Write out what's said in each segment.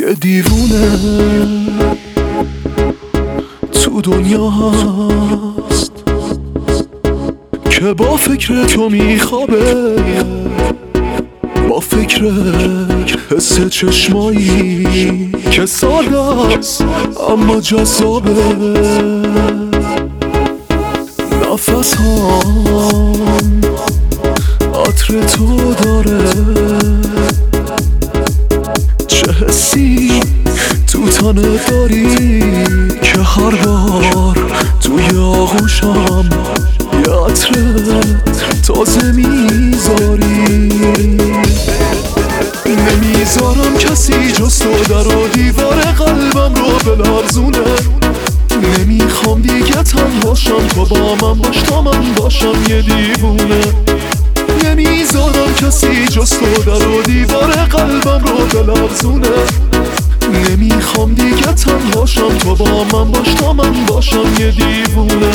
یه دیوونه تو دنیا هست که با فکر تو میخوابه با فکر حس چشمایی که ساده است اما جذابه نفس هم عطر تو داره. هستی تو تنه داری که هر بار توی آغوشم یترت تازه می‌ذاری. نمی‌ذارم کسی جز تو در و دیوار قلبم رو بلرزونه. نمی‌خوام دیگه تنهاشم تو با من باش تا من باشم یه دیوونه. نمی‌ذارم کسی جز تو در و دیوار قلبم رو دل نمی‌خوام دیگه تنهاشم تو با من باش تا من باشم یه دیوونه.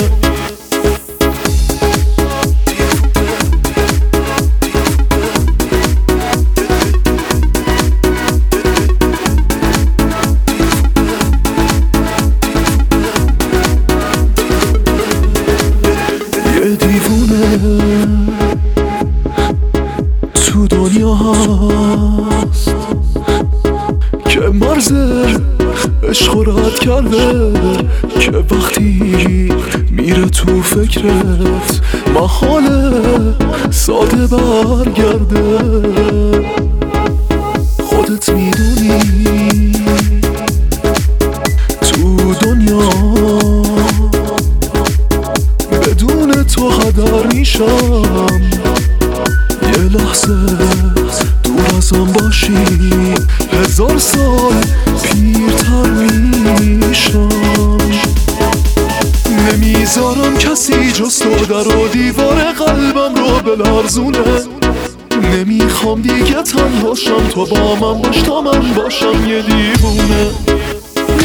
یه دیوونه. تو دنیا هست که مرز عشق و رد کرده که وقتی میره تو فکرت محال ساده برگرده. خودت می‌دونی تو دنیا بدون تو هدر میشم. لحظه دور ازم باشی هزار سال پیرتر میشم نمی‌ذارم کسی جز تو در و دیوار قلبم رو بلرزونه نمی‌خوام دیگه تنهاشم تو با من باش تا من باشم یه دیوونه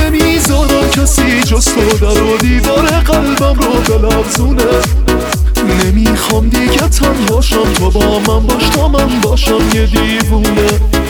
نمی‌ذارم کسی جز تو در و دیوار قلبم رو بلرزونه نمی‌خوام دیگه تنها شم تو با من باش تا من باشم یه دیوونه